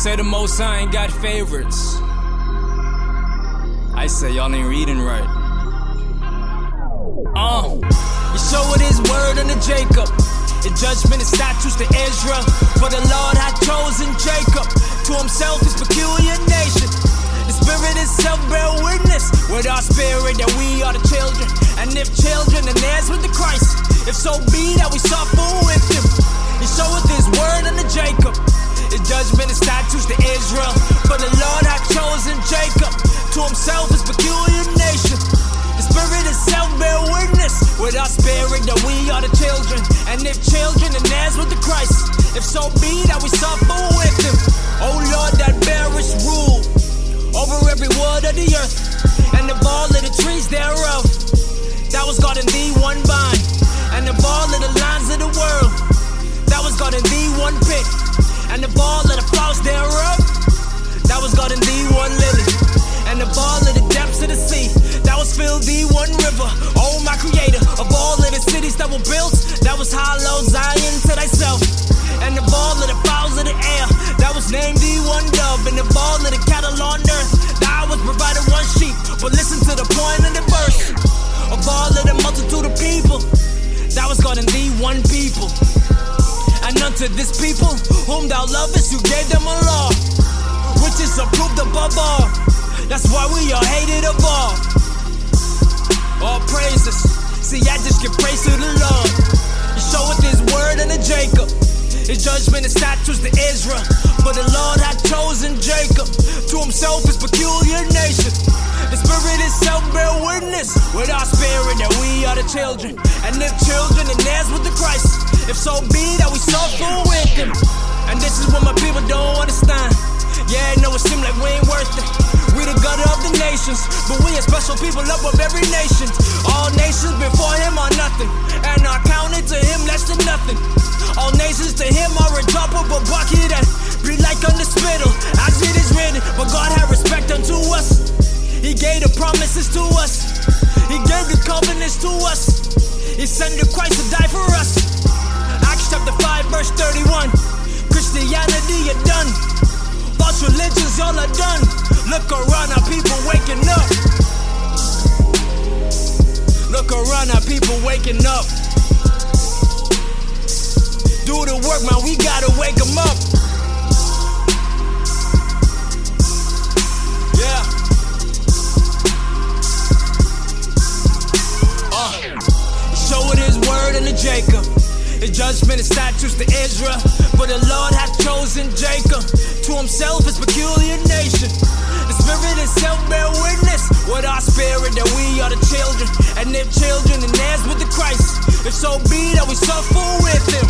say the most High ain't got favorites. I say y'all ain't reading right. Uh, Yeshua with his word unto Jacob. The judgment and statutes to Israel. For the Lord hath chosen Jacob to himself his peculiar nation. The Spirit itself bear witness with our spirit that we are the children. And if children, then heirs with the Christ. If so be that we suffer peculiar nation. The Spirit itself bear witness with our spirit that we are the children. And if children, then heirs with the Christ. If so be that we suffer with him. Oh Lord, that bearest rule over every wood of the earth people, that was God in thee one people. And unto this people, whom thou lovest, you gave them a law, which is approved above all. That's why we are hated of all. All praises. See, I just give praise to the Lord. He showeth his word unto Jacob. His judgment and statutes to Israel. For the Lord hath chosen Jacob to himself his peculiar nation. The Spirit itself bear witness with our the children. And if children, then heirs with the Christ. If so be that we suffer with them. And this is what my people don't understand. Yeah, know it seems like we ain't worth it. We the gutter of the nations, but we a special people up of every nation. All nations before him are nothing, and are counted to him less than nothing. All nations to him are a drop of a bucket that be like on the spittle, as it is written. But God had respect unto us. He gave the promises to us. He gave the covenants to us. He sent the Christ to die for us. Acts chapter 5, verse 31. Christianity are done. False religions all are done. Look around, our people waking up. Look around, our people waking up. Do the work, man, we gotta wake them up. His judgment and statutes to Israel. For the Lord hath chosen Jacob to himself his peculiar nation. The Spirit itself bear witness with our spirit that we are the children. And if children, then heirs with the Christ. If so be that we suffer with him.